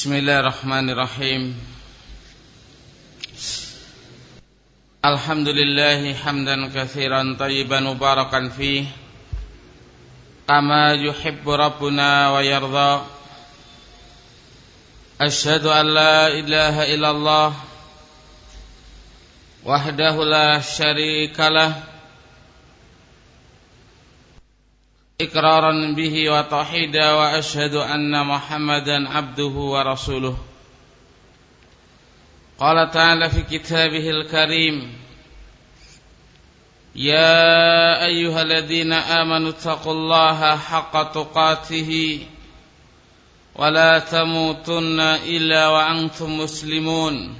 Bismillahirrahmanirrahim. Alhamdulillahi hamdan kathiran tayyiban mubarakan fih. Kama yuhibbu Rabbuna wa yarda. Ashhadu an la ilaha illallah. Wahdahu la syarikalah إقرارا به وتوحيدا وأشهد أن محمدا عبده ورسوله. قال تعالى في كتابه الكريم يا أيها الذين آمنوا اتقوا الله حق تقاته ولا تموتن إلا وأنتم مسلمون.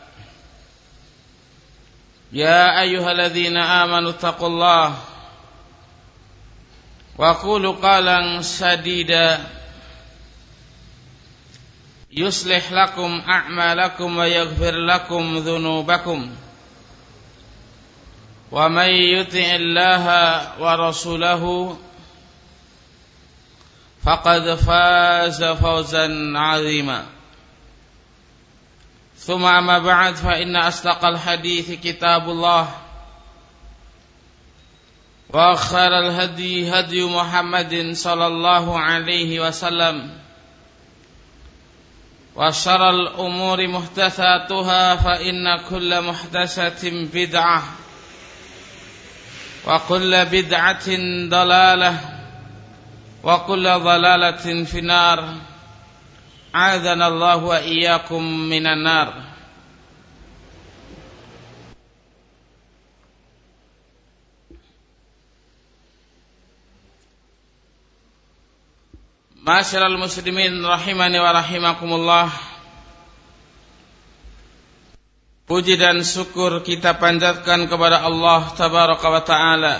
يا أيها الذين آمنوا اتقوا الله وقولوا قالا سديدا. يصلح لكم أعمالكم ويغفر لكم ذنوبكم. ومن يطع الله ورسوله فقد فاز فوزا عظيما. ثم أما بعد فإن أصدق الحديث كتاب الله وخير الهدي هدي محمد صلى الله عليه وسلم وشر الأمور محدثاتها فإن كل محدثة بدعة وكل بدعة ضلالة وكل ضلالة في النار. A'adana Allah wa iyyakum minan nar. Masyiral muslimin rahimani wa rahimakumullah. Puji dan syukur kita panjatkan kepada Allah tabaraka wa taala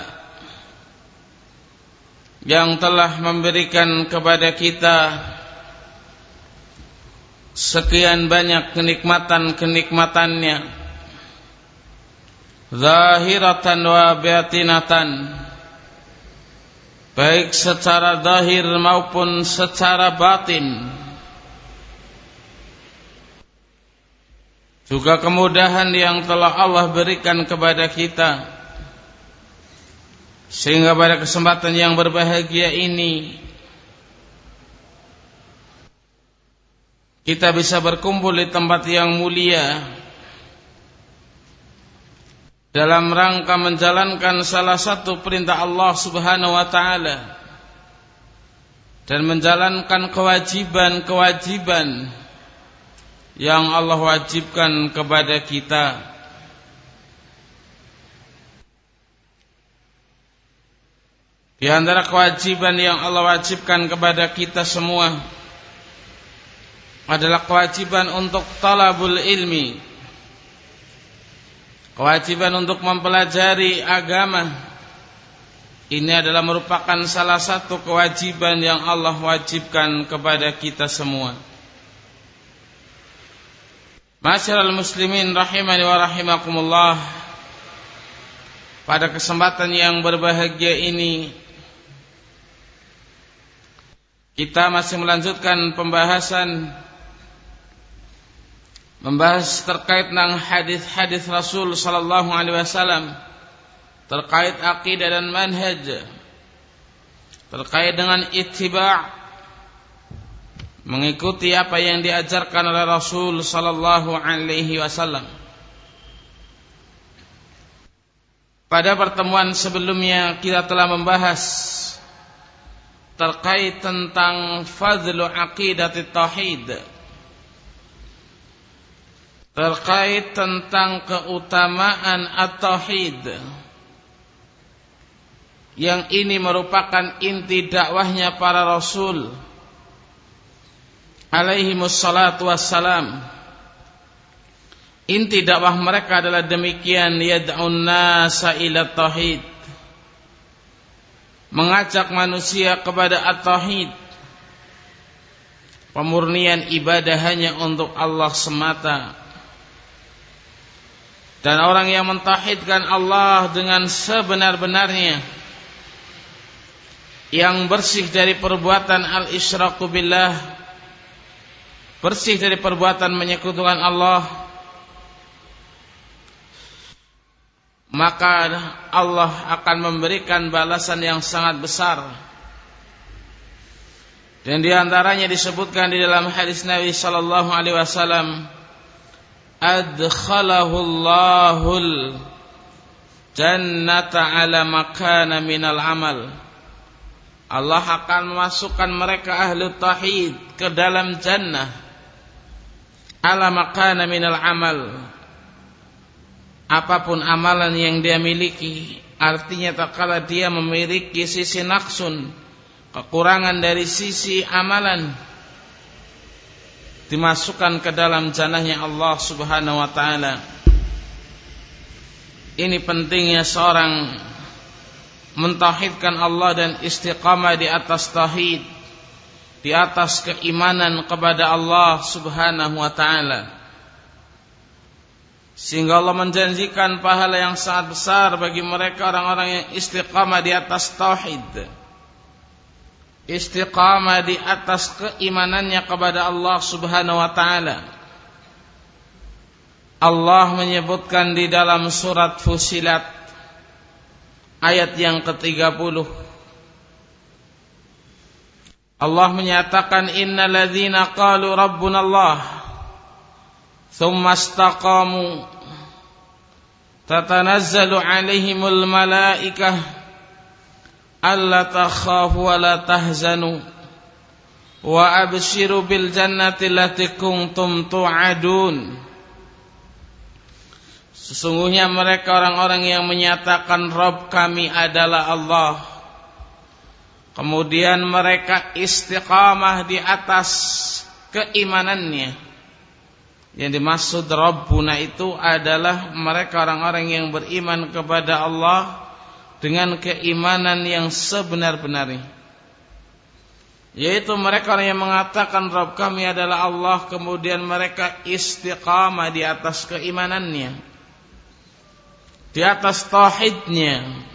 yang telah memberikan kepada kita sekian banyak kenikmatan-kenikmatannya. Zahiratan wa batinatan. Baik secara zahir maupun secara batin. Juga kemudahan yang telah Allah berikan kepada kita. Sehingga pada kesempatan yang berbahagia ini kita bisa berkumpul di tempat yang mulia dalam rangka menjalankan salah satu perintah Allah Subhanahu wa taala dan menjalankan kewajiban-kewajiban yang Allah wajibkan kepada kita. Di antara kewajiban yang Allah wajibkan kepada kita semua adalah kewajiban untuk talabul ilmi. Kewajiban untuk mempelajari agama. Ini adalah merupakan salah satu kewajiban yang Allah wajibkan kepada kita semua. Masyarul muslimin rahimani wa rahimakumullah. Pada kesempatan yang berbahagia ini Kita masih melanjutkan pembahasan membahas terkait dengan hadis-hadis Rasul sallallahu alaihi wasallam terkait akidah dan manhaj terkait dengan ittiba' mengikuti apa yang diajarkan oleh Rasul sallallahu alaihi wasallam. Pada pertemuan sebelumnya kita telah membahas terkait tentang fadlu aqidat tauhid terkait tentang keutamaan at-tauhid. Yang ini merupakan inti dakwahnya para rasul. Alaihi wassalatu wassalam. Inti dakwah mereka adalah demikian yad'un nasa ila tauhid. Mengajak manusia kepada at-tauhid. Pemurnian ibadah hanya untuk Allah semata dan orang yang mentauhidkan Allah dengan sebenar-benarnya yang bersih dari perbuatan al-isyraku billah bersih dari perbuatan menyekutukan Allah maka Allah akan memberikan balasan yang sangat besar. Dan di antaranya disebutkan di dalam hadis Nabi sallallahu alaihi wasallam adkhalahu Allahul jannata ala makana minal amal Allah akan memasukkan mereka ahli tauhid ke dalam jannah. Ala makana minal amal apa pun amalan yang dia miliki artinya tak kala dia memiliki sisi naksun kekurangan dari sisi amalan dimasukkan ke dalam janahnya Allah Subhanahu wa taala. Ini pentingnya seorang mentauhidkan Allah dan istiqamah di atas tauhid, di atas keimanan kepada Allah Subhanahu wa taala. Sehingga Allah menjanjikan pahala yang sangat besar bagi mereka orang-orang yang istiqamah di atas tauhid istiqamah di atas keimanannya kepada Allah Subhanahu wa taala. Allah menyebutkan di dalam surat Fusilat ayat yang ke-30 Allah menyatakan innalladzina qalu rabbuna Allah thumma istaqamu tatanazzalu alaihimul malaikah alla takhafu wa la tahzanu wa abshiru bil jannati allati kuntum tu'adun Sesungguhnya mereka orang-orang yang menyatakan Rob kami adalah Allah. Kemudian mereka istiqamah di atas keimanannya. Yang dimaksud Rabbuna itu adalah mereka orang-orang yang beriman kepada Allah dengan keimanan yang sebenar-benarnya. Yaitu mereka yang mengatakan Rabb kami adalah Allah kemudian mereka istiqamah di atas keimanannya di atas tauhidnya.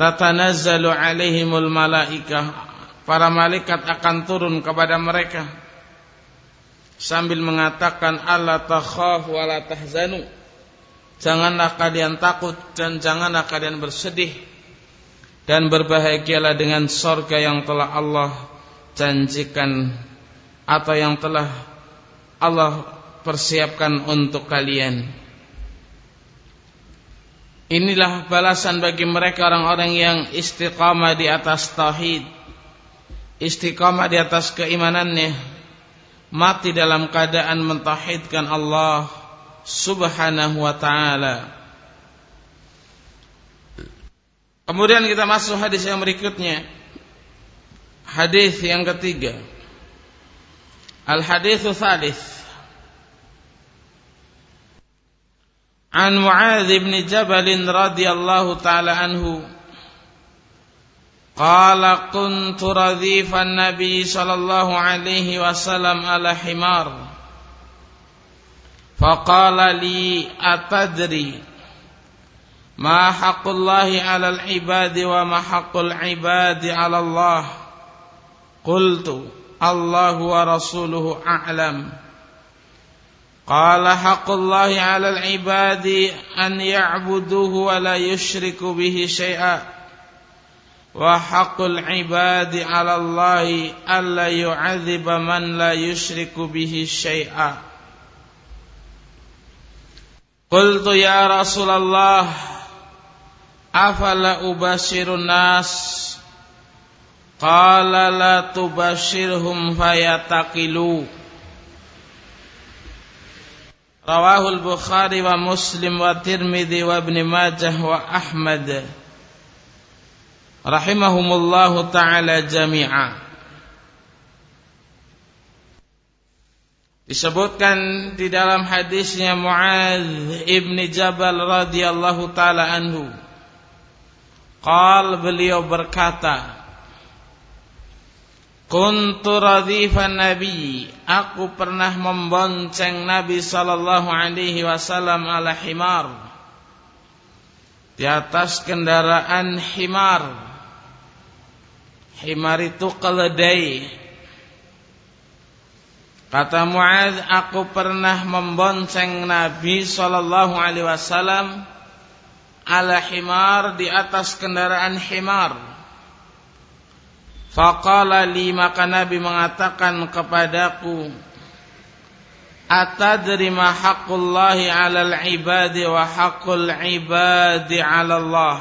Tatanazzalu alaihimul malaikah para malaikat akan turun kepada mereka sambil mengatakan Allah takhafu wa la tahzanu Janganlah kalian takut dan janganlah kalian bersedih dan berbahagialah dengan sorga yang telah Allah janjikan atau yang telah Allah persiapkan untuk kalian. Inilah balasan bagi mereka orang-orang yang istiqamah di atas tauhid, istiqamah di atas keimanannya, mati dalam keadaan mentauhidkan Allah subhanahu wa ta'ala. Kemudian kita masuk hadis yang berikutnya. Hadis yang ketiga. Al-hadithu thalith. An Mu'adz bin Jabal radhiyallahu taala anhu. Qala kuntu radhifan Nabi sallallahu alaihi wasallam ala himar فقال لي أتدري ما حق الله على العباد وما حق العباد على الله؟ قلت الله ورسوله أعلم. قال حق الله على العباد أن يعبدوه ولا يشرك به شيئا. وحق العباد على الله ألا يعذب من لا يشرك به شيئا. Qultu ya Rasulullah afala ubashirun nas Qala la tubashirhum fayataqilu Rawahul Bukhari wa Muslim wa Tirmidzi wa Ibn Majah wa Ahmad Rahimahumullahu ta'ala jami'a Disebutkan di dalam hadisnya Muadz ibni Jabal radhiyallahu taala anhu. Qal beliau berkata, Kuntu radhifan Nabi, aku pernah membonceng Nabi sallallahu alaihi wasallam ala himar. Di atas kendaraan himar. Himar itu keledai Kata Muaz, aku pernah membonceng Nabi sallallahu alaihi wasallam ala himar di atas kendaraan himar. Faqala li maka Nabi mengatakan kepadaku, Atadri ma haqqullahi 'alal ibadi wa haqqul ibadi 'ala Allah.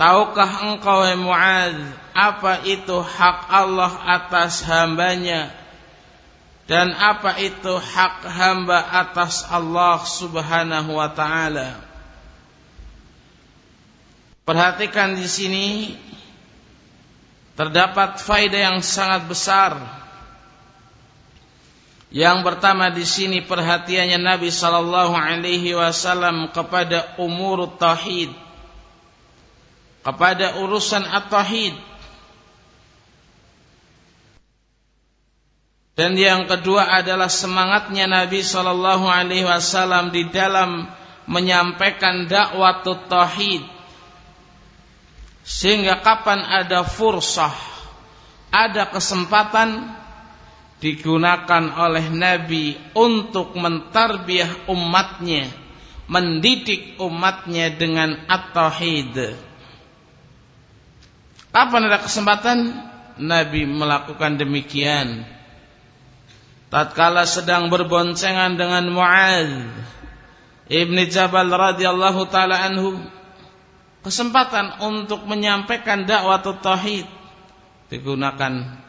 Tahukah engkau Muaz apa itu hak Allah atas hambanya dan apa itu hak hamba atas Allah Subhanahu wa taala. Perhatikan di sini terdapat faedah yang sangat besar. Yang pertama di sini perhatiannya Nabi sallallahu alaihi wasallam kepada umur tauhid. Kepada urusan at-tauhid Dan yang kedua adalah semangatnya Nabi Shallallahu Alaihi Wasallam di dalam menyampaikan dakwah tauhid. Sehingga kapan ada fursah, ada kesempatan digunakan oleh Nabi untuk mentarbiah umatnya, mendidik umatnya dengan at-tauhid. Kapan ada kesempatan Nabi melakukan demikian? Tatkala sedang berboncengan dengan Muaz Ibni Jabal radhiyallahu taala anhu kesempatan untuk menyampaikan dakwah tauhid digunakan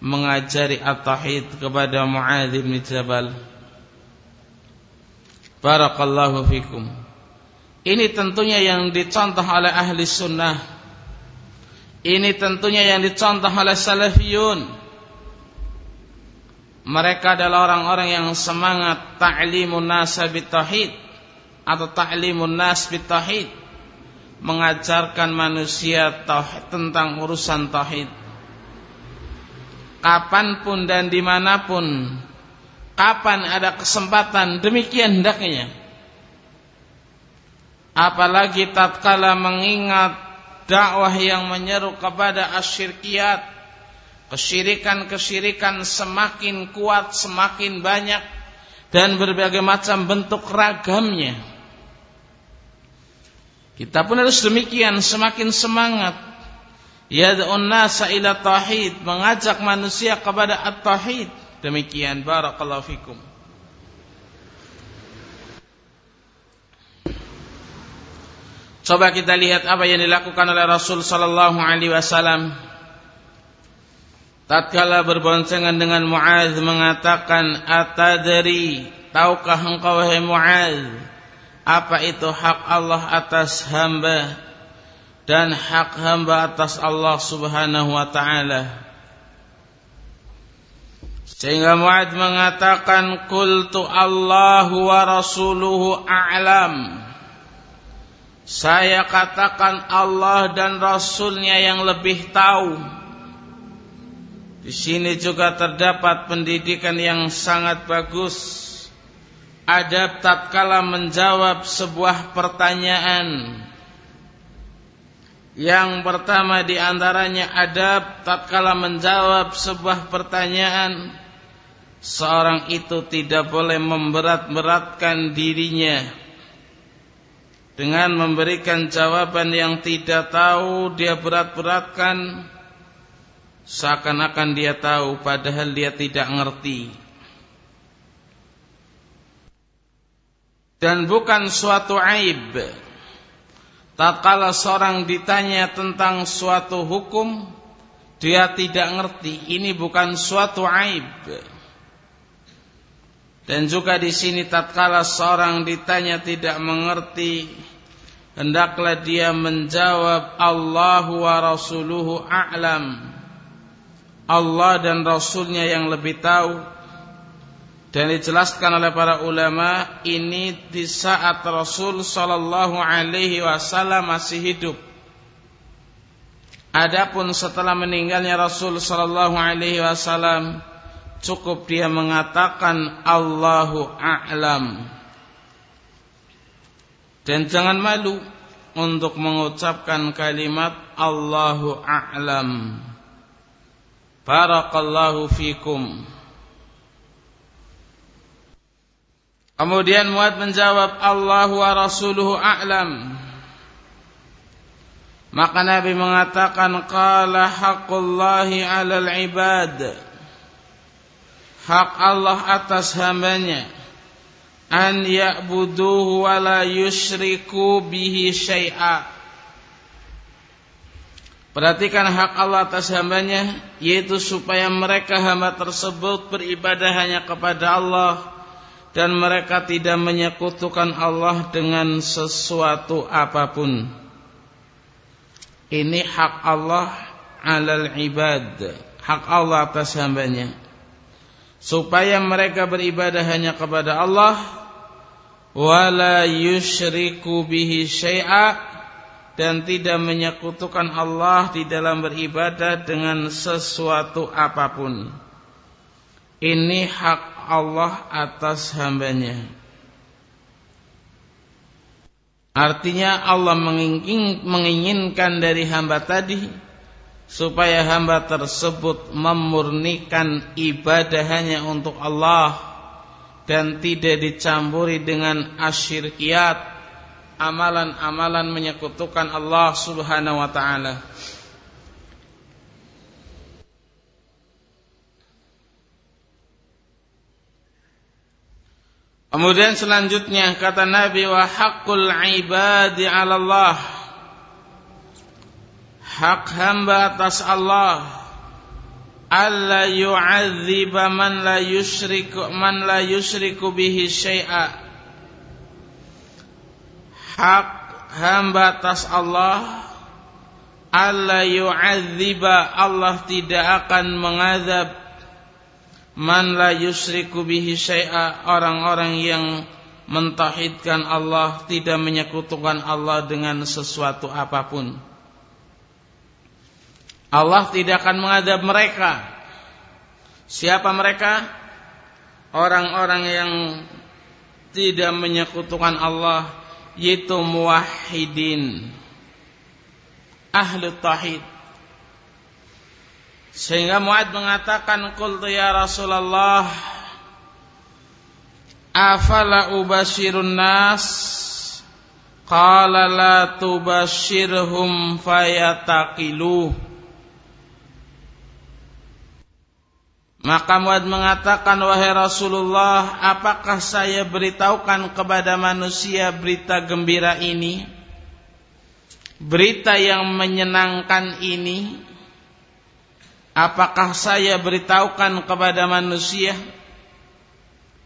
mengajari at-tauhid kepada Muaz bin Jabal. Barakallahu fikum. Ini tentunya yang dicontoh oleh ahli sunnah. Ini tentunya yang dicontoh oleh salafiyun mereka adalah orang-orang yang semangat ta'limun nas tauhid atau ta'limun nas tauhid mengajarkan manusia tauhid tentang urusan tauhid. Kapan pun dan di mana pun kapan ada kesempatan demikian hendaknya. Apalagi tatkala mengingat dakwah yang menyeru kepada asyirkiyat Kesyirikan-kesyirikan semakin kuat, semakin banyak dan berbagai macam bentuk ragamnya. Kita pun harus demikian, semakin semangat. Yad'un nasa ila tauhid, mengajak manusia kepada at-tauhid. Demikian barakallahu fikum. Coba kita lihat apa yang dilakukan oleh Rasul sallallahu alaihi wasallam tatkala berboncengan dengan Muaz mengatakan atadri tahukah engkau wahai Muaz apa itu hak Allah atas hamba dan hak hamba atas Allah Subhanahu wa taala? Sehingga Muaz mengatakan qultu Allahu wa rasuluhu a'lam. Saya katakan Allah dan Rasulnya yang lebih tahu di sini juga terdapat pendidikan yang sangat bagus. Adab tatkala menjawab sebuah pertanyaan. Yang pertama di antaranya adab tatkala menjawab sebuah pertanyaan. Seorang itu tidak boleh memberat-beratkan dirinya dengan memberikan jawaban yang tidak tahu dia berat-beratkan seakan-akan dia tahu padahal dia tidak ngerti. Dan bukan suatu aib. Tatkala seorang ditanya tentang suatu hukum dia tidak ngerti. Ini bukan suatu aib. Dan juga di sini tatkala seorang ditanya tidak mengerti hendaklah dia menjawab Allahu wa rasuluhu a'lam Allah dan Rasulnya yang lebih tahu dan dijelaskan oleh para ulama ini di saat Rasul Shallallahu Alaihi Wasallam masih hidup. Adapun setelah meninggalnya Rasul Shallallahu Alaihi Wasallam cukup dia mengatakan Allahu a'lam dan jangan malu untuk mengucapkan kalimat Allahu a'lam. Barakallahu fikum. Kemudian Muad menjawab Allah wa rasuluhu a'lam. Maka Nabi mengatakan qala haqqullahi 'alal ibad. Hak Allah atas hambanya an ya'buduhu wa la yusyriku bihi syai'a. Perhatikan hak Allah atas hambanya yaitu supaya mereka hamba tersebut beribadah hanya kepada Allah dan mereka tidak menyekutukan Allah dengan sesuatu apa pun. Ini hak Allah alal ibad, hak Allah atas hambanya. Supaya mereka beribadah hanya kepada Allah wala yusyriku bihi dan tidak menyekutukan Allah di dalam beribadah dengan sesuatu apa pun. Ini hak Allah atas hambanya. Artinya Allah menginginkan dari hamba tadi supaya hamba tersebut memurnikan ibadah hanya untuk Allah dan tidak dicampuri dengan asyirkiyat amalan-amalan menyekutukan Allah Subhanahu wa taala. Kemudian selanjutnya kata Nabi wa haqqul ibadi 'ala Allah. Hak hamba atas Allah alla yu'adziba man la yusyriku man la yusyriku bihi syai'a. Hak hamba atas Allah alla yu'adziba Allah tidak akan mengazab. Man la yusriku bihi syai'a orang-orang yang mentauhidkan Allah tidak menyekutukan Allah dengan sesuatu apa pun. Allah tidak akan mengadab mereka. Siapa mereka? Orang-orang yang tidak menyekutukan Allah yaitu muwahhidin ahli tauhid. Sehingga Muad mengatakan qultu ya Rasulullah afala ubashirun nas? Qala la tubashirhum fayataqilu Maka Muad mengatakan wahai Rasulullah apakah saya beritahukan kepada manusia berita gembira ini? Berita yang menyenangkan ini? Apakah saya beritahukan kepada manusia?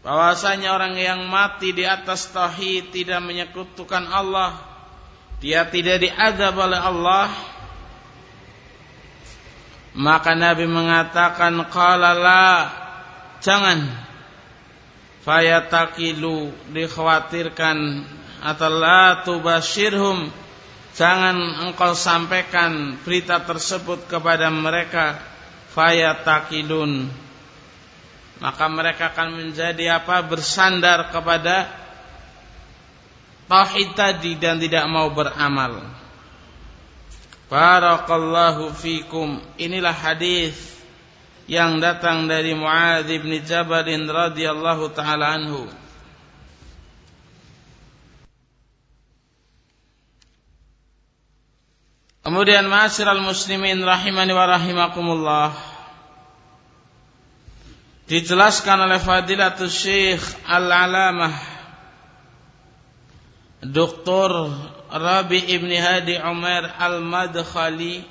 Bahwasanya orang yang mati di atas tauhid tidak menyekutukan Allah, dia tidak diadab oleh Allah? Maka Nabi mengatakan qala la. Jangan. Fayatakilu dikhawatirkan. Atau la tubashirhum. Jangan engkau sampaikan berita tersebut kepada mereka. Fayatakilun. Maka mereka akan menjadi apa? Bersandar kepada tauhid tadi dan tidak mau beramal barakallahu fikum inilah hadis yang datang dari Muadz bin Jabal radhiyallahu taala anhu Kemudian ma'asyiral muslimin rahimani wa rahimakumullah dijelaskan oleh Fadilatul Syekh Al-Alamah Dr. Rabi Ibn Hadi Umar Al-Madkhali.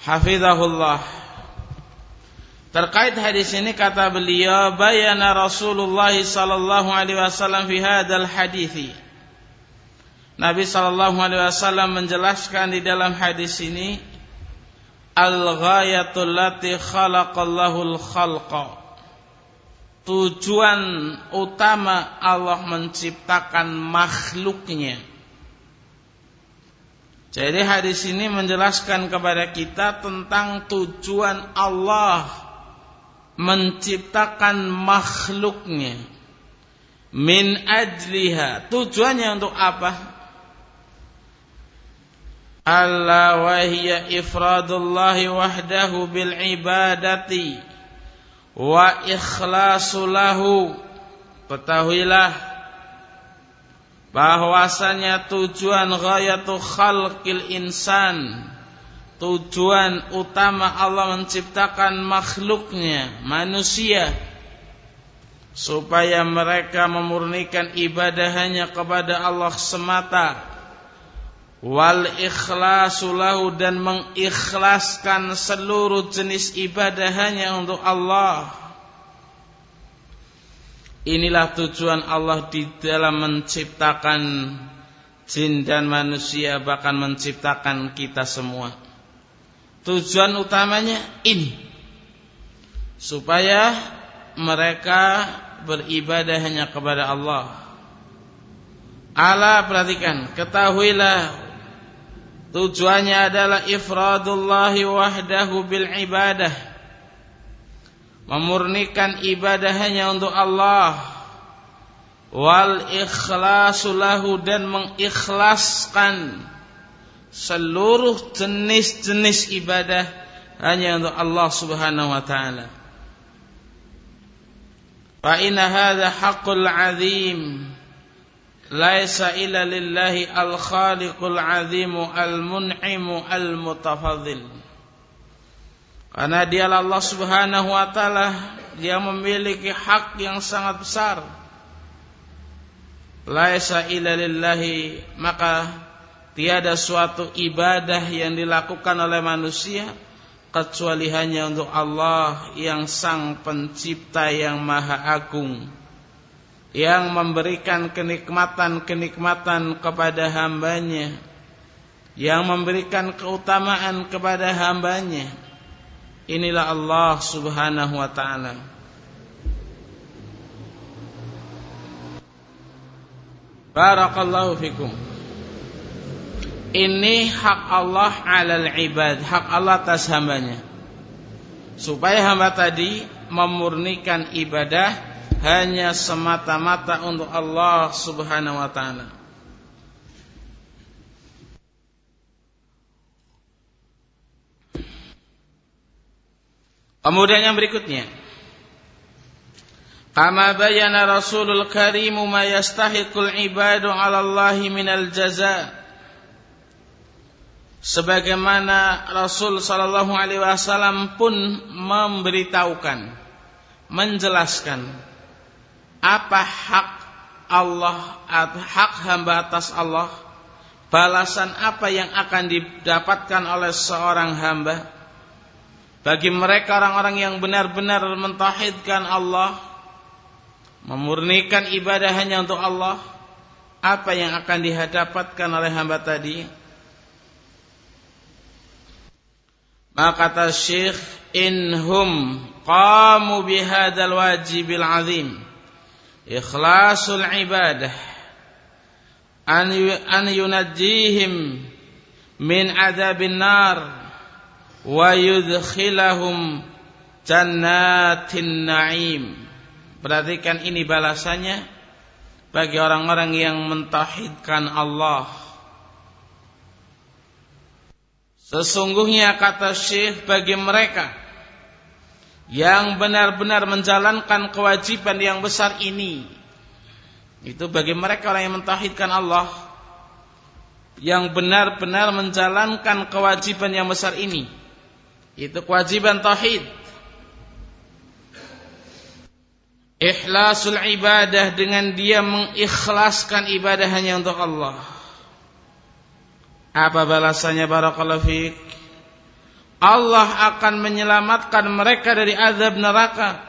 Hafizahullah. Terkait hadis ini kata beliau bayana Rasulullah sallallahu alaihi wasallam fi hadzal hadithi. Nabi sallallahu alaihi wasallam menjelaskan di dalam hadis ini al-ghayatul lati khalaqallahu al-khalqa tujuan utama Allah menciptakan makhluknya. Jadi hadis ini menjelaskan kepada kita tentang tujuan Allah menciptakan makhluknya. Min ajliha. Tujuannya untuk apa? Allah wahiyya ifradullahi wahdahu bil ibadati wa ikhlasu lahu. Ketahuilah bahwasanya tujuan ghayatu khalqil insan tujuan utama Allah menciptakan makhluknya manusia supaya mereka memurnikan ibadah hanya kepada Allah semata wal ikhlasu lahu dan mengikhlaskan seluruh jenis ibadah hanya untuk Allah. Inilah tujuan Allah di dalam menciptakan jin dan manusia bahkan menciptakan kita semua. Tujuan utamanya ini supaya mereka beribadah hanya kepada Allah. Allah perhatikan, ketahuilah Tujuannya adalah ifradullahi wahdahu bil ibadah. Memurnikan ibadah hanya untuk Allah. Wal ikhlasu lahu dan mengikhlaskan seluruh jenis-jenis ibadah hanya untuk Allah Subhanahu wa taala. Fa inna hadha haqqul azim laisa illa lillahi al-khaliqul azimu al-mun'imu al-mutafadzil. Karena dialah Allah Subhanahu wa taala dia memiliki hak yang sangat besar. Laisa illa lillahi maka tiada suatu ibadah yang dilakukan oleh manusia kecuali hanya untuk Allah yang sang pencipta yang maha agung yang memberikan kenikmatan-kenikmatan kepada hambanya yang memberikan keutamaan kepada hambanya. Inilah Allah subhanahu wa ta'ala. Barakallahu fikum. Ini hak Allah alal ibad hak Allah atas hambanya. Supaya hamba tadi memurnikan ibadah hanya semata-mata untuk Allah Subhanahu wa taala. Kemudian yang berikutnya Kama bayana Rasulul Karim ma yastahiqul ibadu 'ala Allah minal jaza Sebagaimana Rasul sallallahu alaihi wasallam pun memberitahukan menjelaskan apa hak Allah hak hamba atas Allah? Balasan apa yang akan didapatkan oleh seorang hamba? Bagi mereka orang-orang yang benar-benar mentauhidkan Allah memurnikan ibadah hanya untuk Allah apa yang akan dihadapatkan oleh hamba tadi? Maka kata Syekh inhum qamu bihadzal wajibil azim ikhlasul ibadah. An an yunajjihim min adabin nar wa yudkhilahum jannatin na'im. Perhatikan ini balasannya bagi orang-orang yang mentauhidkan Allah. Sesungguhnya kata Syekh bagi mereka yang benar-benar menjalankan kewajiban yang besar ini. Itu bagi mereka orang yang mentauhidkan Allah yang benar-benar menjalankan kewajiban yang besar ini. Itu kewajiban tauhid. Ikhlasul ibadah dengan dia mengikhlaskan ibadah hanya untuk Allah. Apa balasannya? Barakallahu fiik Allah akan menyelamatkan mereka dari azab neraka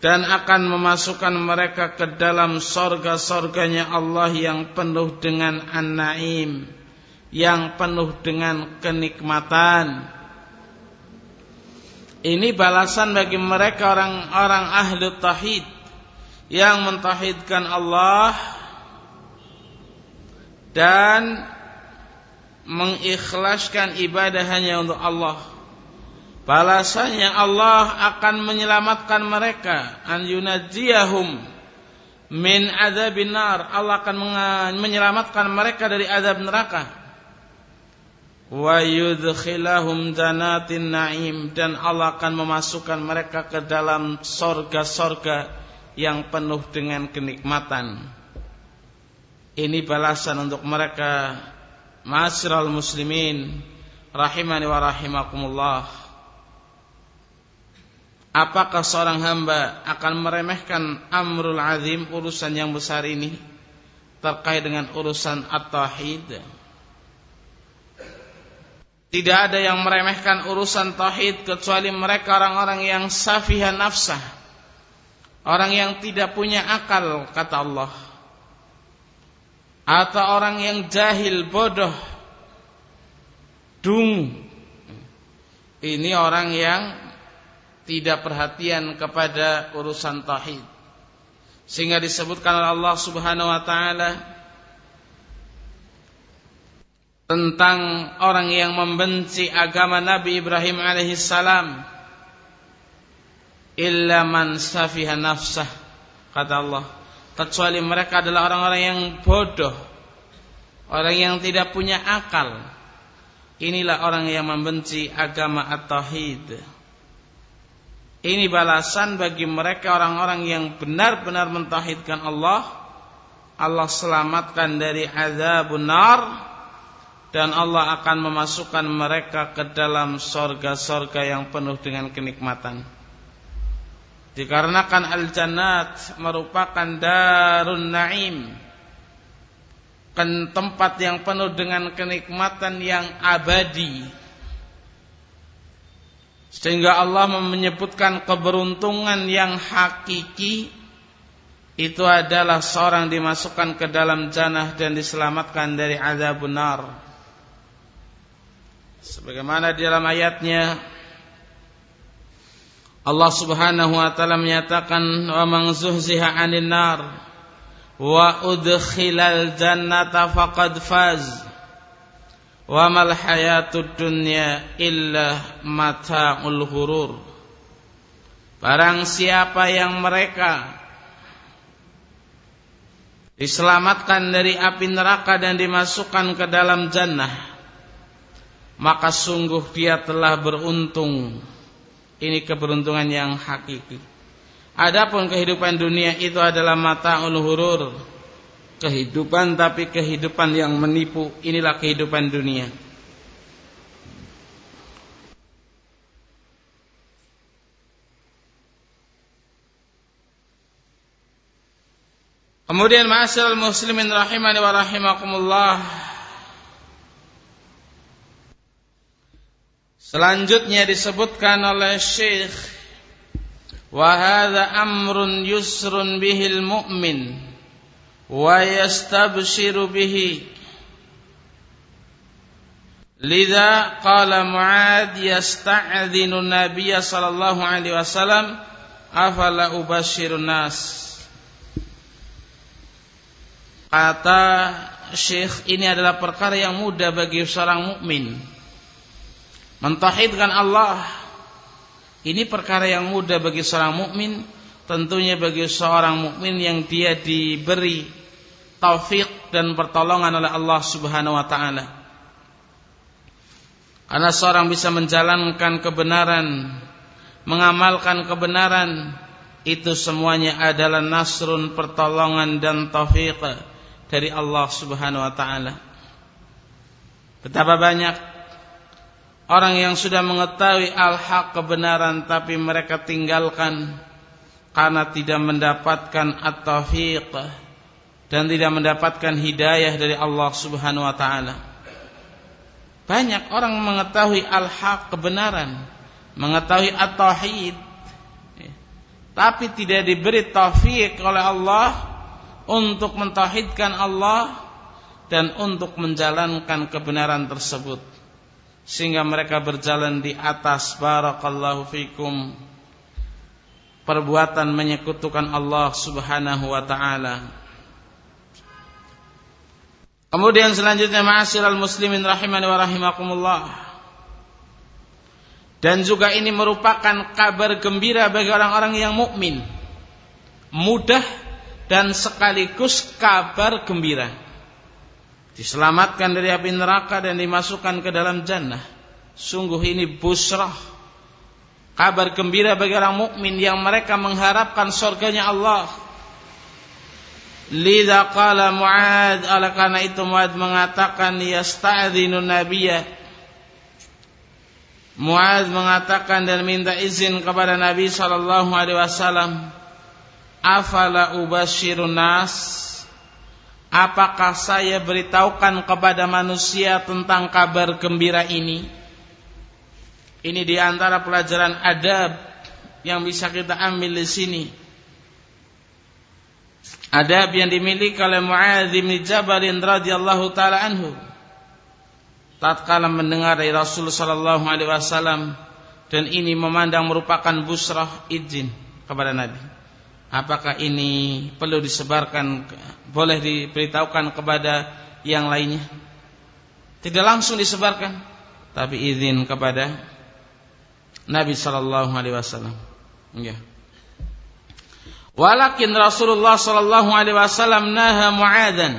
dan akan memasukkan mereka ke dalam sorga-sorganya Allah yang penuh dengan an-naim yang penuh dengan kenikmatan. Ini balasan bagi mereka orang-orang ahli tauhid yang mentauhidkan Allah dan mengikhlaskan ibadah hanya untuk Allah. Balasannya Allah akan menyelamatkan mereka an min adzabin nar. Allah akan menyelamatkan mereka dari azab neraka wa yudkhilahum janatin na'im dan Allah akan memasukkan mereka ke dalam sorga-sorga yang penuh dengan kenikmatan. Ini balasan untuk mereka Ma'asyiral muslimin rahimani wa rahimakumullah. Apakah seorang hamba akan meremehkan amrul azim urusan yang besar ini terkait dengan urusan at-tauhid? Tidak ada yang meremehkan urusan tauhid kecuali mereka orang-orang yang safihan nafsah. Orang yang tidak punya akal kata Allah. Atau orang yang jahil, bodoh, dung. Ini orang yang tidak perhatian kepada urusan tauhid. Sehingga disebutkan oleh Allah Subhanahu wa taala tentang orang yang membenci agama Nabi Ibrahim alaihissalam illa man safiha nafsah kata Allah kecuali mereka adalah orang-orang yang bodoh. Orang yang tidak punya akal. Inilah orang yang membenci agama at-tauhid. Ini balasan bagi mereka orang-orang yang benar-benar mentauhidkan Allah. Allah selamatkan dari azabun nar. Dan Allah akan memasukkan mereka ke dalam sorga-sorga yang penuh dengan kenikmatan. Dikarenakan al-jannat merupakan darun naim, tempat yang penuh dengan kenikmatan yang abadi. Sehingga Allah menyebutkan keberuntungan yang hakiki. Itu adalah seorang dimasukkan ke dalam jannah dan diselamatkan dari azab benar sebagaimana di dalam ayatnya Allah Subhanahu wa taala menyatakan wa man zuhziha 'anil nar wa udkhilal jannata faqad faz wa mal hayatud dunya illa mata'ul ghurur Barang siapa yang mereka diselamatkan dari api neraka dan dimasukkan ke dalam jannah maka sungguh dia telah beruntung. Ini keberuntungan yang hakiki. Adapun kehidupan dunia itu adalah mata hurur. Kehidupan tapi kehidupan yang menipu. Inilah kehidupan dunia. Kemudian ma'asyiral muslimin rahimani wa rahimakumullah Selanjutnya disebutkan oleh Syekh wa hadza amrun yusrun bihil mu'min wa yastabshiru bihi. Lidha qala Mu'ad yasta'dhinu Nabiy sallallahu alaihi wasallam afala ubashirun nas? Kata Syekh ini adalah perkara yang mudah bagi seorang mukmin Mentauhidkan Allah ini perkara yang mudah bagi seorang mukmin, tentunya bagi seorang mukmin yang dia diberi taufik dan pertolongan oleh Allah Subhanahu wa taala. Karena seorang bisa menjalankan kebenaran, mengamalkan kebenaran, itu semuanya adalah nasrun pertolongan dan taufik dari Allah Subhanahu wa taala. Betapa banyak Orang yang sudah mengetahui al-haq kebenaran tapi mereka tinggalkan karena tidak mendapatkan at-taufiq dan tidak mendapatkan hidayah dari Allah Subhanahu wa taala. Banyak orang mengetahui al-haq kebenaran, mengetahui at-tauhid tapi tidak diberi taufik oleh Allah untuk mentauhidkan Allah dan untuk menjalankan kebenaran tersebut sehingga mereka berjalan di atas barakallahu fikum perbuatan menyekutukan Allah Subhanahu wa taala. Kemudian selanjutnya ma'asyiral muslimin rahimani wa rahimakumullah. Dan juga ini merupakan kabar gembira bagi orang-orang yang mukmin. Mudah dan sekaligus kabar gembira. Diselamatkan dari api neraka dan dimasukkan ke dalam jannah. Sungguh ini busrah. Kabar gembira bagi orang mukmin yang mereka mengharapkan surganya Allah Lidha qala Mu'ad Oleh karena itu Mu'ad mengatakan Yasta'adhinu Nabiya Mu'ad mengatakan dan minta izin kepada Nabi Sallallahu Alaihi Wasallam Afala ubashirun nas Apakah saya beritahukan kepada manusia tentang kabar gembira ini? Ini di antara pelajaran adab Yang bisa kita ambil di sini. Adab yang dimiliki oleh Muadz bin Jabal radhiyallahu taala anhu. Tatkala mendengar dari Rasul sallallahu alaihi wasallam dan ini memandang merupakan busrah izin kepada Nabi. Apakah ini perlu disebarkan boleh diberitahukan kepada yang lainnya? Tidak langsung disebarkan, tapi izin kepada Nabi sallallahu alaihi wasallam. Ya. Walakin Rasulullah sallallahu alaihi wasallam naha Mu'adzan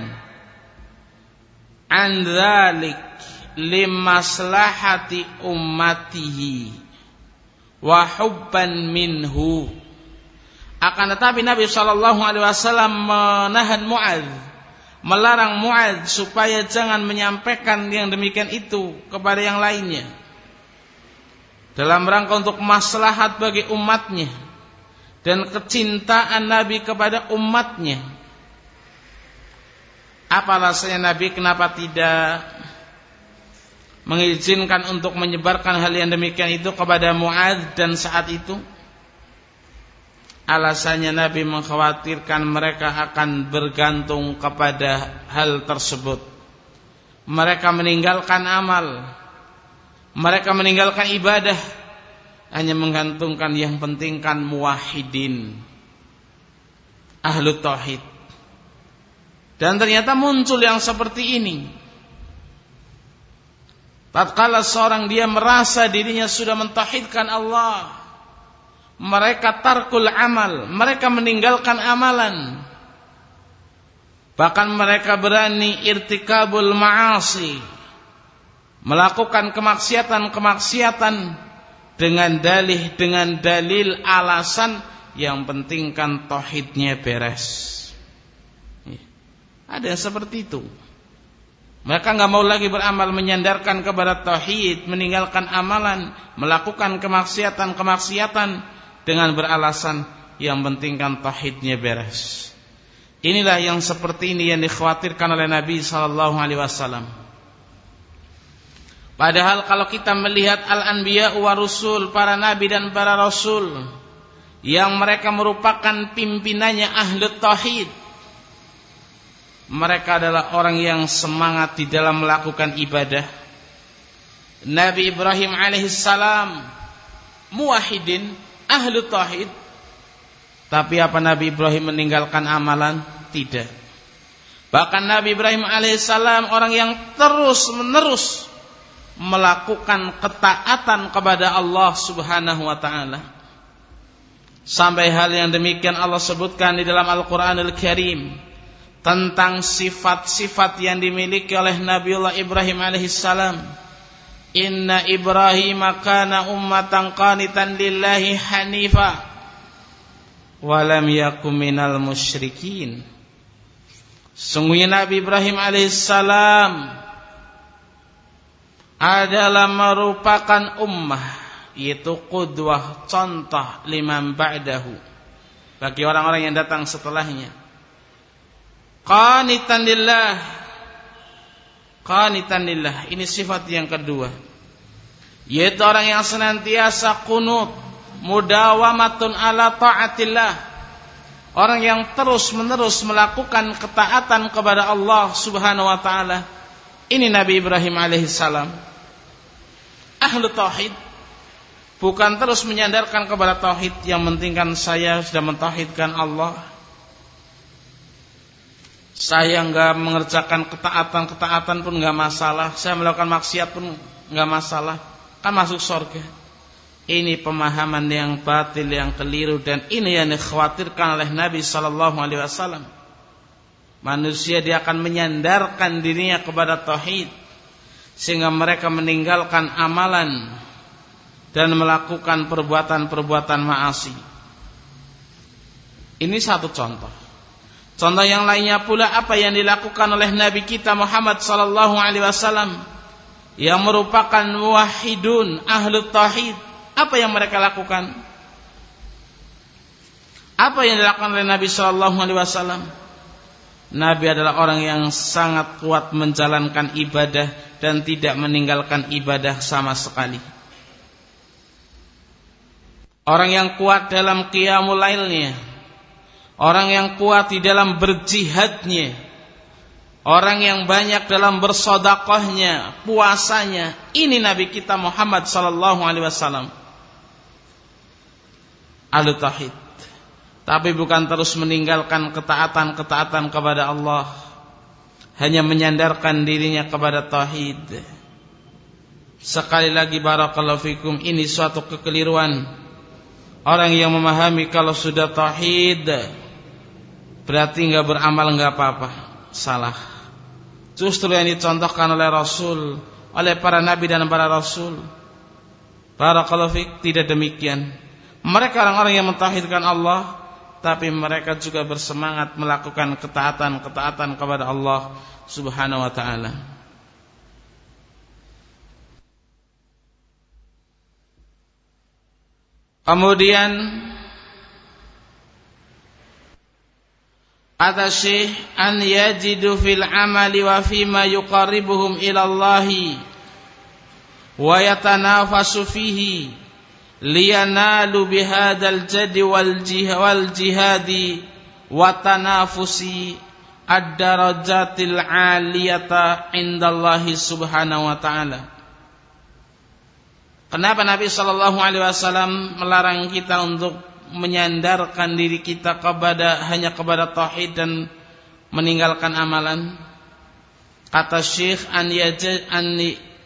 an dzalik limaslahati ummatihi wa hubban minhu. Akan tetapi Nabi sallallahu alaihi wasallam menahan Mu'adz, melarang Mu'adz supaya jangan menyampaikan yang demikian itu kepada yang lainnya. Dalam rangka untuk maslahat bagi umatnya dan kecintaan Nabi kepada umatnya. Apa alasannya Nabi kenapa tidak mengizinkan untuk menyebarkan hal yang demikian itu kepada Mu'ad dan saat itu? Alasannya Nabi mengkhawatirkan mereka akan bergantung kepada hal tersebut. Mereka meninggalkan amal. Mereka meninggalkan ibadah hanya menggantungkan yang penting kan muwahidin ahlu tauhid dan ternyata muncul yang seperti ini tatkala seorang dia merasa dirinya sudah mentauhidkan Allah mereka tarkul amal mereka meninggalkan amalan bahkan mereka berani irtikabul ma'asi melakukan kemaksiatan-kemaksiatan dengan dalih dengan dalil alasan yang penting kan tauhidnya beres. Ada yang seperti itu. Mereka nggak mau lagi beramal menyandarkan kepada tauhid, meninggalkan amalan, melakukan kemaksiatan-kemaksiatan dengan beralasan yang penting kan tauhidnya beres. Inilah yang seperti ini yang dikhawatirkan oleh Nabi sallallahu alaihi wasallam. Padahal kalau kita melihat al-anbiya wa rusul, para nabi dan para rasul yang mereka merupakan pimpinannya ahli tauhid. Mereka adalah orang yang semangat di dalam melakukan ibadah. Nabi Ibrahim alaihissalam muwahidin ahli tauhid. Tapi apa Nabi Ibrahim meninggalkan amalan? Tidak. Bahkan Nabi Ibrahim alaihissalam orang yang terus menerus melakukan ketaatan kepada Allah Subhanahu wa taala. Sampai hal yang demikian Allah sebutkan di dalam Al-Qur'anul Karim tentang sifat-sifat yang dimiliki oleh Nabiullah Ibrahim alaihissalam. Inna Ibrahim kana ummatan qanitan lillahi hanifa. Wa lam yakum minal musyrikin. Sungguhnya Nabi Ibrahim alaihissalam adalah merupakan ummah yaitu qudwah contoh liman ba'dahu. Bagi orang-orang yang datang setelahnya. Qanitan lillah qanitan lillah. Ini sifat yang kedua. Yaitu orang yang senantiasa kunut mudawamatun ala taatillah. Orang yang terus-menerus melakukan ketaatan kepada Allah Subhanahu wa taala. Ini Nabi Ibrahim alaihissalam ahlu tauhid. Bukan terus menyandarkan kepada tauhid. Yang pentingkan saya sudah mentauhidkan Allah saya nggak mengerjakan ketaatan-ketaatan pun nggak masalah saya melakukan maksiat pun nggak masalah kan masuk surga ini pemahaman yang batil yang keliru dan ini yang dikhawatirkan oleh Nabi sallallahu alaihi wasallam manusia dia akan menyandarkan dirinya kepada tauhid sehingga mereka meninggalkan amalan dan melakukan perbuatan-perbuatan maasi. Ini satu contoh. Contoh yang lainnya pula apa yang dilakukan oleh Nabi kita Muhammad sallallahu alaihi wasallam yang merupakan muwahhidun ahlu tauhid. Apa yang mereka lakukan? Apa yang dilakukan oleh Nabi sallallahu alaihi wasallam? Nabi adalah orang yang sangat kuat menjalankan ibadah dan tidak meninggalkan ibadah sama sekali. Orang yang kuat dalam qiyamul lailnya. Orang yang kuat di dalam berjihadnya. Orang yang banyak dalam bersodakohnya, puasanya. Ini Nabi kita Muhammad sallallahu alaihi wasallam. Ahlu tauhid. Tapi bukan terus meninggalkan ketaatan-ketaatan kepada Allah. Hanya menyandarkan dirinya kepada tauhid. Sekali lagi barakallahu fikum ini suatu kekeliruan Orang yang memahami kalau sudah tauhid berarti nggak beramal nggak apa-apa, salah. Justru yang dicontohkan oleh Rasul, oleh para nabi dan para rasul. Para kalafik tidak demikian. Mereka orang-orang yang mentauhidkan Allah, tapi mereka juga bersemangat melakukan ketaatan-ketaatan kepada Allah Subhanahu wa taala. Kemudian kata Syekh an yajidu fil amali wa fima yuqarribuhum ila Allah wa yatanafasu fihi liyanalu bihadzal jadi wal jihadi wa tanafusi ad-darajatil aliyata indallahi subhanahu wa ta'ala. Kenapa Nabi Shallallahu Alaihi Wasallam melarang kita untuk menyandarkan diri kita kepada hanya kepada tauhid dan meninggalkan amalan? Kata Syekh an,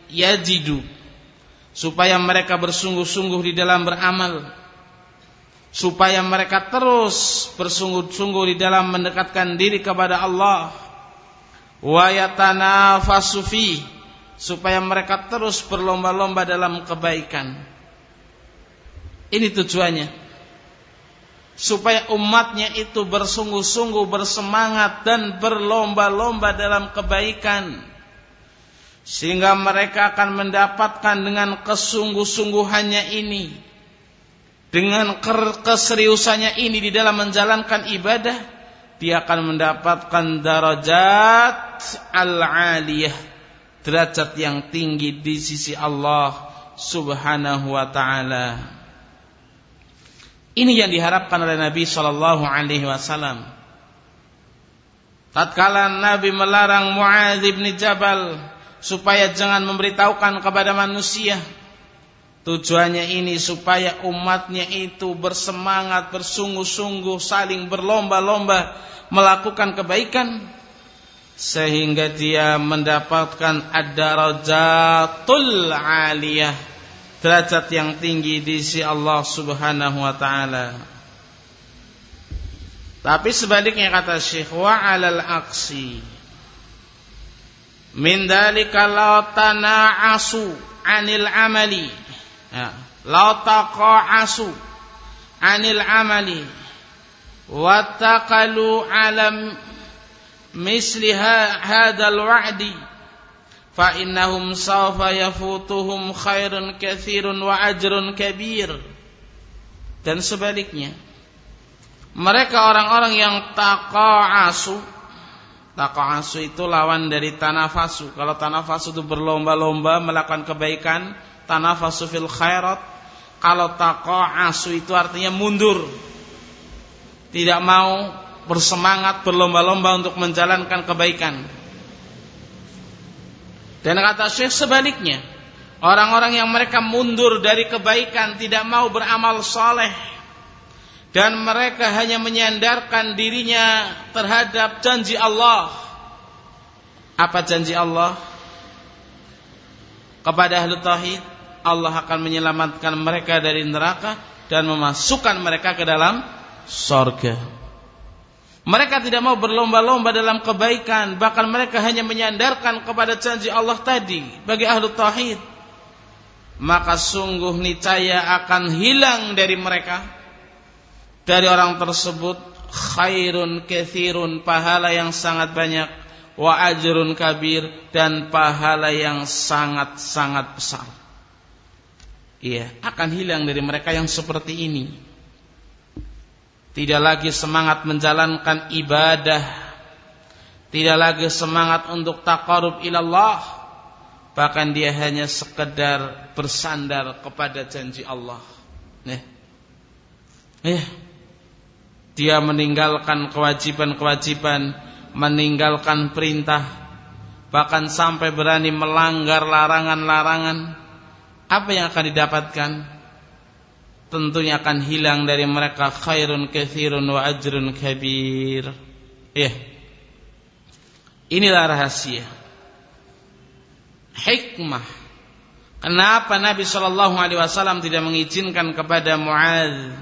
yajidu supaya mereka bersungguh-sungguh di dalam beramal supaya mereka terus bersungguh-sungguh di dalam mendekatkan diri kepada Allah wa yatanafasu supaya mereka terus berlomba-lomba dalam kebaikan. Ini tujuannya. Supaya umatnya itu bersungguh-sungguh bersemangat dan berlomba-lomba dalam kebaikan. Sehingga mereka akan mendapatkan dengan kesungguh-sungguhannya ini. Dengan keseriusannya ini di dalam menjalankan ibadah. Dia akan mendapatkan darajat al-aliyah derajat yang tinggi di sisi Allah Subhanahu wa taala. Ini yang diharapkan oleh Nabi sallallahu alaihi wasallam. Tatkala Nabi melarang Muadz bin Jabal supaya jangan memberitahukan kepada manusia Tujuannya ini supaya umatnya itu bersemangat, bersungguh-sungguh, saling berlomba-lomba melakukan kebaikan sehingga dia mendapatkan ad-darajatul aliyah derajat yang tinggi di sisi Allah Subhanahu wa taala. Tapi sebaliknya kata Syekh wa 'alal aqsi min dalika la tana'asu 'anil amali ya la taqa'asu 'anil amali wa taqalu 'alam misli hadzal wa'di innahum sawfa yafutuhum khairun katsirun wa ajrun kabir. Dan sebaliknya mereka orang-orang yang taqa'asu taqa'asu itu lawan dari tanafasu kalau tanafasu itu berlomba-lomba melakukan kebaikan tanafasu fil khairat. Kalau taqa'asu itu artinya mundur. Tidak mau bersemangat berlomba-lomba untuk menjalankan kebaikan. Dan kata Syekh sebaliknya, Orang-orang yang mereka mundur dari kebaikan, tidak mau beramal soleh. Dan mereka hanya menyandarkan dirinya terhadap janji Allah. Apa janji Allah? Kepada ahli tauhid, Allah akan menyelamatkan mereka dari neraka dan memasukkan mereka ke dalam sorga. Mereka tidak mau berlomba-lomba dalam kebaikan, bahkan mereka hanya menyandarkan kepada janji Allah tadi bagi ahli tauhid maka sungguh niscaya akan hilang dari mereka dari orang tersebut khairun kathirun pahala yang sangat banyak wa ajrun kabir dan pahala yang sangat-sangat besar. Iya, akan hilang dari mereka yang seperti ini. Tidak lagi semangat menjalankan ibadah. Tidak lagi semangat untuk taqarrub ilallah bahkan dia hanya sekedar bersandar kepada janji Allah. Eh, eh, dia meninggalkan kewajiban-kewajiban, meninggalkan perintah, bahkan sampai berani melanggar larangan-larangan. Apa yang akan didapatkan? Tentunya akan hilang dari mereka khairun kathirun wa ajrun kabir. Eh, inilah rahasia hikmah. Kenapa Nabi Shallallahu Alaihi Wasallam tidak mengizinkan kepada Muadz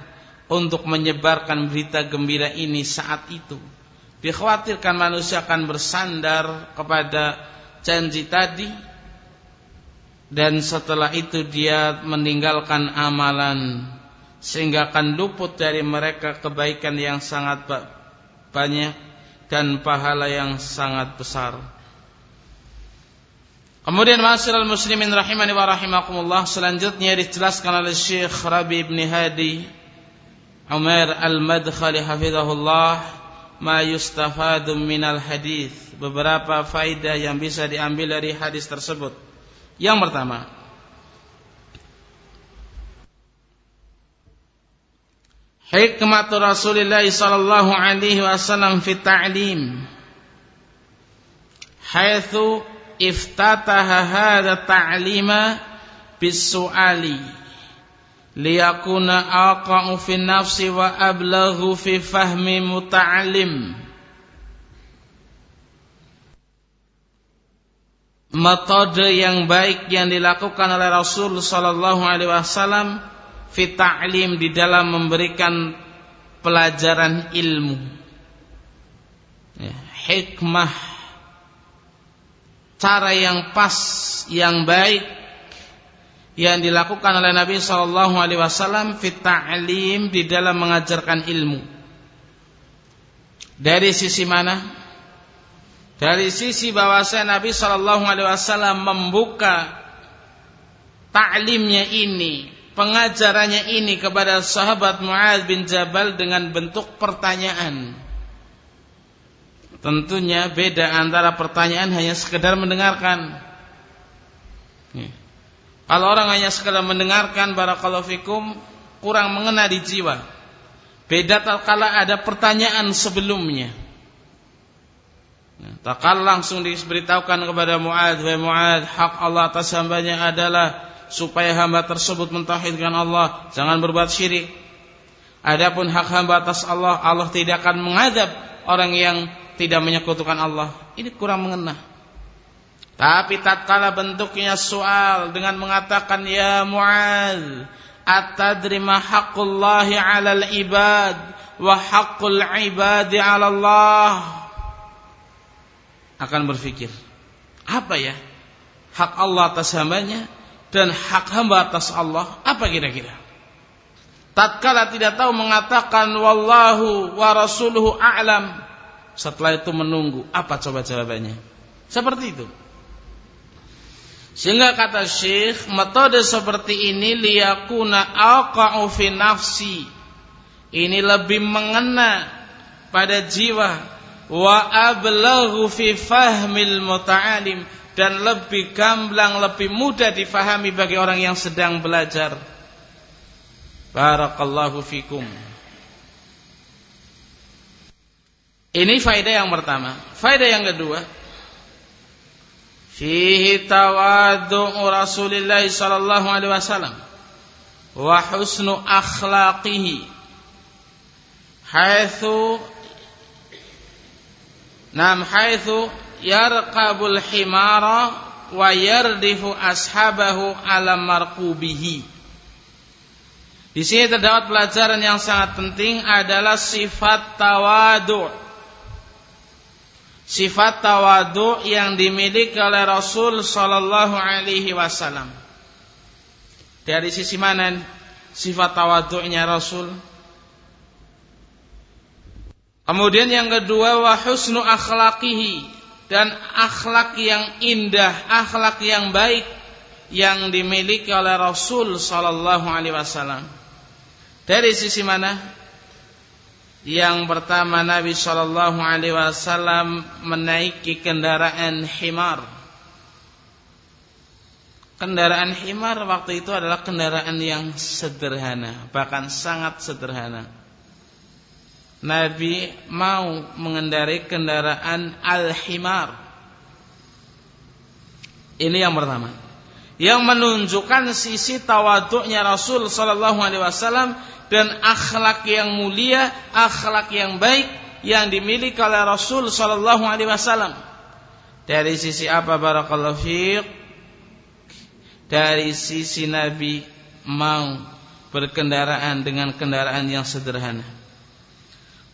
untuk menyebarkan berita gembira ini saat itu? Dikhawatirkan manusia akan bersandar kepada janji tadi dan setelah itu dia meninggalkan amalan sehingga akan luput dari mereka kebaikan yang sangat banyak dan pahala yang sangat besar. Kemudian al muslimin rahimani wa rahimakumullah selanjutnya dijelaskan oleh Syekh Rabi bin Hadi Umar Al-Madkhali hafizahullah ma yustafadu minal hadis beberapa faidah yang bisa diambil dari hadis tersebut. Yang pertama, hikmatu Rasulullah sallallahu alaihi wasallam fi ta'lim. Haitsu iftataha hadha ta'lima bisu'ali liyakuna aqa'u fi nafsi wa ablaghu fi fahmi muta'allim. Metode yang baik yang dilakukan oleh Rasul sallallahu alaihi wasallam fi ta'lim di dalam memberikan pelajaran ilmu ya, hikmah cara yang pas, yang baik yang dilakukan oleh Nabi Shallallahu Alaihi Wasallam fit ta'lim di dalam mengajarkan ilmu. Dari sisi mana? Dari sisi bahwasanya Nabi Shallallahu Alaihi Wasallam membuka ta'limnya ini, pengajarannya ini kepada sahabat Muaz bin Jabal dengan bentuk pertanyaan. Tentunya beda antara pertanyaan hanya sekedar mendengarkan. Kalau orang hanya sekedar mendengarkan barakallahu fikum kurang mengena di jiwa. Beda kala ada pertanyaan sebelumnya. Tak langsung diberitahukan kepada Muad, wa Muad, hak Allah atas hambanya adalah supaya hamba tersebut mentauhidkan Allah, jangan berbuat syirik. Adapun hak hamba atas Allah, Allah tidak akan mengadab orang yang tidak menyekutukan Allah. Ini kurang mengena. Tapi tatkala bentuknya soal dengan mengatakan ya Muaz, atadri ma haqqullahi 'alal ibad wa haqqul ibadi 'ala Allah? Akan berpikir, apa ya hak Allah atas hambanya dan hak hamba atas Allah? Apa kira-kira? Tatkala tidak tahu mengatakan wallahu wa rasuluhu a'lam setelah itu menunggu. Apa coba jawabannya? Seperti itu. Sehingga kata Syekh, metode seperti ini liyakuna aqa'u fi nafsi. Ini lebih mengena pada jiwa wa ablaghu fi fahmil muta'alim dan lebih gamblang, lebih mudah difahami bagi orang yang sedang belajar. Barakallahu fikum. Ini faedah yang pertama. Faedah yang kedua, fihi tawaddu Rasulillah sallallahu alaihi wasallam wa husnu akhlaqihi haitsu nam haitsu yarqabul himara wa yardifu ashabahu ala marqubihi di sini terdapat pelajaran yang sangat penting adalah sifat tawadu' sifat tawadu yang dimiliki oleh Rasul sallallahu alaihi wasallam. Dari sisi mana sifat tawadu'nya Rasul? Kemudian yang kedua wa husnu akhlaqihi dan akhlak yang indah, akhlak yang baik yang dimiliki oleh Rasul sallallahu alaihi wasallam. Dari sisi mana? Yang pertama Nabi Shallallahu Alaihi Wasallam menaiki kendaraan himar. Kendaraan himar waktu itu adalah kendaraan yang sederhana, bahkan sangat sederhana. Nabi mau mengendarai kendaraan al-himar. Ini yang pertama. Yang menunjukkan sisi tawaduknya Rasul Sallallahu Alaihi Wasallam dan akhlak yang mulia, akhlak yang baik yang dimiliki oleh Rasul sallallahu alaihi wasallam. Dari sisi apa barakallahu fiik? Dari sisi Nabi mau berkendaraan dengan kendaraan yang sederhana.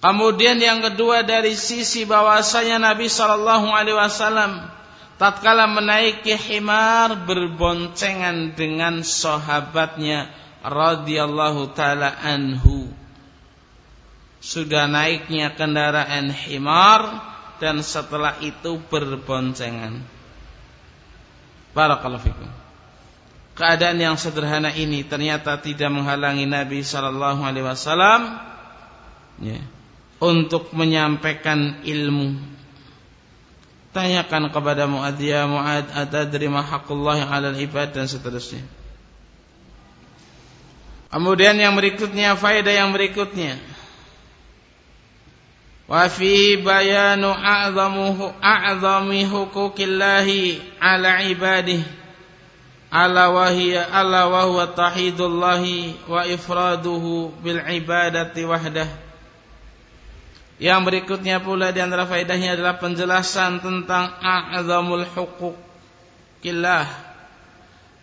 Kemudian yang kedua dari sisi bahwasanya Nabi sallallahu alaihi wasallam tatkala menaiki himar berboncengan dengan sahabatnya radhiyallahu taala anhu sudah naiknya kendaraan himar dan setelah itu berboncengan. Barakallahu fikum. Keadaan yang sederhana ini ternyata tidak menghalangi Nabi sallallahu alaihi wasallam ya, untuk menyampaikan ilmu. Tanyakan kepada Muad ya Muad atadri ma haqqullah 'alal ibad dan seterusnya. Kemudian yang berikutnya faedah yang berikutnya. Wa fi bayanu a'zamuhu a'zami huquqillahi 'ala ibadih ala wa hiya ala wa huwa tahidullahi wa ifraduhu bil ibadati wahdah. Yang berikutnya pula di antara faedahnya adalah penjelasan tentang a'zamul huquqillah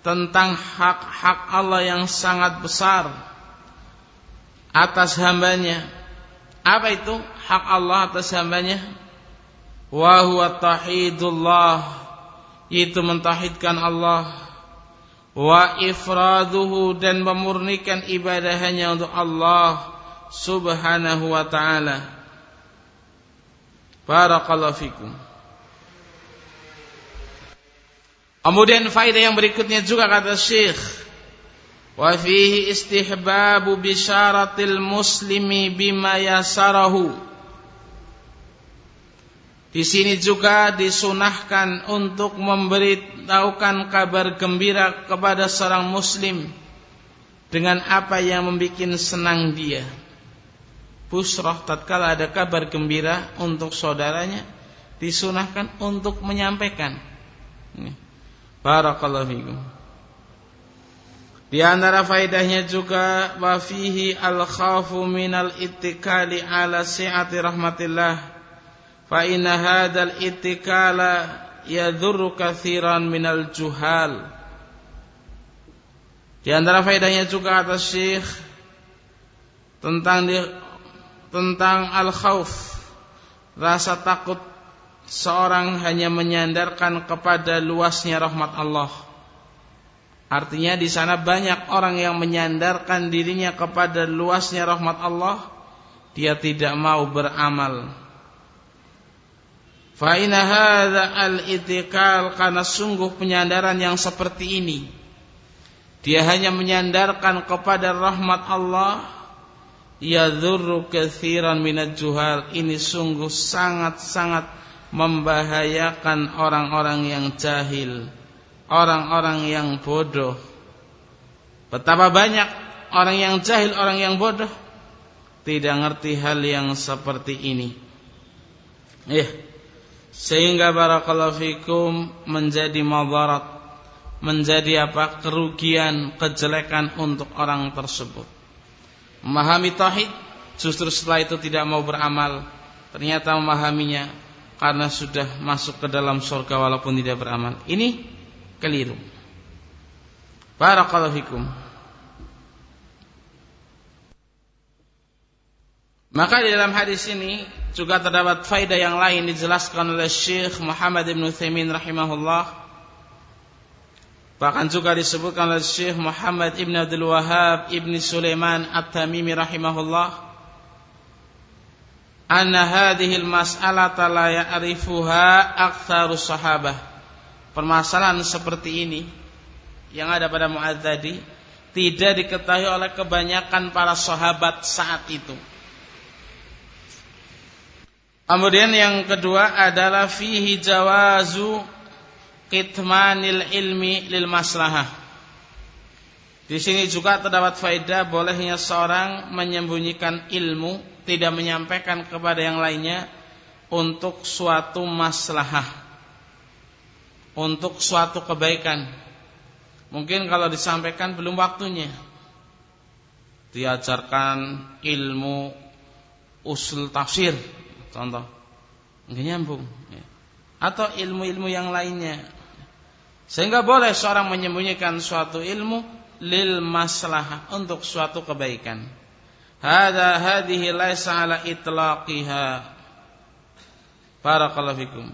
tentang hak-hak Allah yang sangat besar atas hambanya. Apa itu hak Allah atas hambanya? Wa huwa tahidullah itu mentahidkan Allah wa ifraduhu dan memurnikan ibadahnya untuk Allah subhanahu wa ta'ala barakallahu fikum. Kemudian faedah yang berikutnya juga kata Syekh. Wa fihi istihbabu bisyaratil muslimi bima yasarahu. Di sini juga disunahkan untuk memberitahukan kabar gembira kepada seorang muslim dengan apa yang membuat senang dia. Busroh tatkala ada kabar gembira untuk saudaranya disunahkan untuk menyampaikan. Barakallahu fikum. Di antara faedahnya juga wa fihi al-khawfu minal ittikali ala si'ati rahmatillah. Fa inna hadzal ittikala yadhurru katsiran minal juhal. Di antara faedahnya juga atas Syekh tentang di, tentang al-khauf rasa takut seorang hanya menyandarkan kepada luasnya rahmat Allah. Artinya di sana banyak orang yang menyandarkan dirinya kepada luasnya rahmat Allah, dia tidak mau beramal. Fa inna hadza al-itikal karena sungguh penyandaran yang seperti ini dia hanya menyandarkan kepada rahmat Allah yadhurru katsiran minat juhal. Ini sungguh sangat-sangat membahayakan orang-orang yang jahil, orang-orang yang bodoh. Betapa banyak orang yang jahil, orang yang bodoh. Tidak ngerti hal yang seperti ini. Eh, sehingga barakallahu fikum menjadi madarat. Menjadi apa? Kerugian kejelekan untuk orang tersebut memahami tauhid justru setelah itu tidak mau beramal ternyata memahaminya karena sudah masuk ke dalam surga walaupun tidak beramal. Ini keliru. Barakallahu Maka di dalam hadis ini juga terdapat faedah yang lain dijelaskan oleh Syekh Muhammad Ibn Uthaymin rahimahullah. Bahkan juga disebutkan oleh Syekh Muhammad Ibn Abdul Wahab Ibn Sulaiman At-Tamimi rahimahullah. Anna hadhihi al-mas'alata la ya'rifuha aktsaru sahabah. Permasalahan seperti ini yang ada pada Mu'adz tadi tidak diketahui oleh kebanyakan para sahabat saat itu. Kemudian yang kedua adalah fihi jawazu kitmanil ilmi lil maslahah. Di sini juga terdapat faedah bolehnya seorang menyembunyikan ilmu, tidak menyampaikan kepada yang lainnya untuk suatu maslahah. Untuk suatu kebaikan. Mungkin kalau disampaikan belum waktunya. Diajarkan ilmu usul tafsir Contoh, nggak nyambung. Ya. Atau ilmu-ilmu yang lainnya. Sehingga boleh seorang menyembunyikan suatu ilmu lil maslahah untuk suatu kebaikan. Hada hadhihi laisa ala itlaqiha. Barakallahu fikum.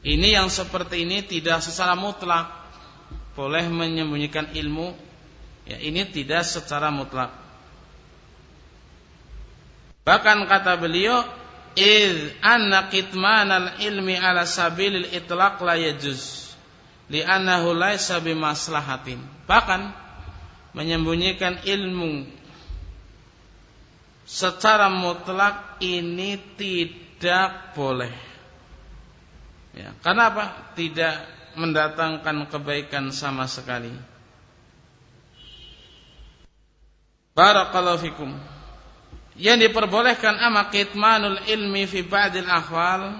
Ini yang seperti ini tidak secara mutlak boleh menyembunyikan ilmu. Ya, ini tidak secara mutlak. Bahkan kata beliau, "Id anna kitmanal ilmi ala sabilil itlaq la yajuz." Li'annahu laisa bimaslahatin. Bahkan menyembunyikan ilmu secara mutlak ini tidak boleh. Ya, karena apa? Tidak mendatangkan kebaikan sama sekali. Barakallahu fikum yang diperbolehkan ama kitmanul ilmi fi ba'dil ahwal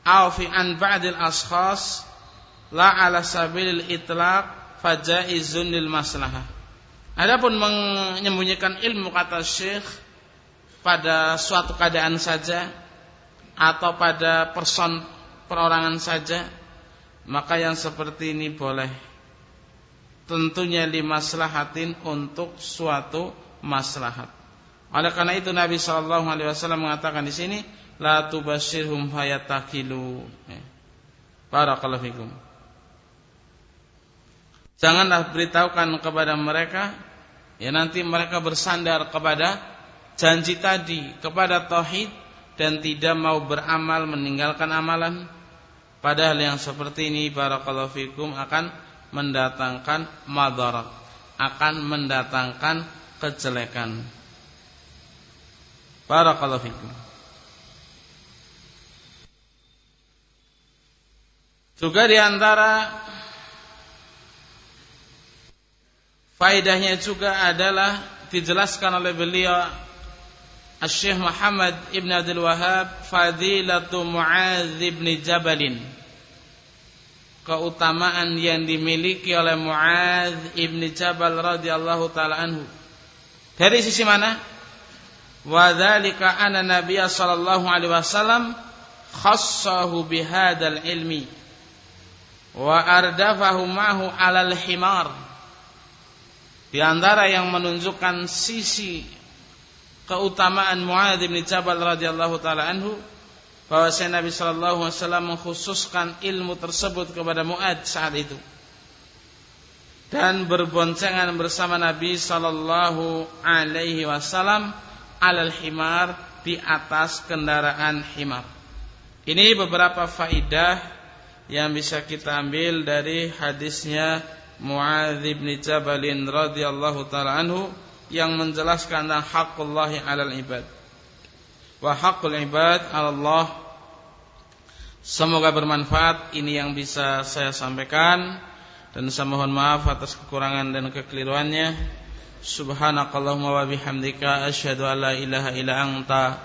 au fi an ba'dil ashkhas la ala sabilil itlaq fajaizun lil maslahah. Adapun menyembunyikan ilmu kata Syekh pada suatu keadaan saja atau pada person perorangan saja maka yang seperti ini boleh. Tentunya limaslahatin untuk suatu maslahat oleh karena itu Nabi Shallallahu Alaihi Wasallam mengatakan di sini, la tubashirhum fayatakilu. Ya. Barakallahu fikum. Janganlah beritahukan kepada mereka, ya nanti mereka bersandar kepada janji tadi, kepada tauhid dan tidak mau beramal meninggalkan amalan. Padahal yang seperti ini barakallahu fikum akan mendatangkan madarat, akan mendatangkan kejelekan. Barakallahu fikum. Juga di antara faedahnya juga adalah dijelaskan oleh beliau Syekh Muhammad Ibn Abdul Wahab Fadilatu Mu'adz ibn Jabalin Keutamaan yang dimiliki oleh Mu'adz ibn Jabal radhiyallahu taala anhu Dari sisi mana? Wa dzalika anna nabiyya sallallahu alaihi wasallam khassahu bihadzal ilmi wa ardafahu ma'hu 'alal himar. Di antara yang menunjukkan sisi keutamaan Muadz bin Jabal radhiyallahu taala anhu bahwa Nabi sallallahu alaihi wasallam mengkhususkan ilmu tersebut kepada Muadz saat itu. Dan berboncengan bersama Nabi sallallahu alaihi wasallam alal himar di atas kendaraan himar. Ini beberapa faidah yang bisa kita ambil dari hadisnya Muadz bin Jabal radhiyallahu taala anhu yang menjelaskan tentang haqqullah 'alal ibad. Wa haqqul ibad 'ala Allah. Semoga bermanfaat ini yang bisa saya sampaikan dan saya mohon maaf atas kekurangan dan kekeliruannya. Subhanakallahumma wa bihamdika asyhadu an la ilaha illa anta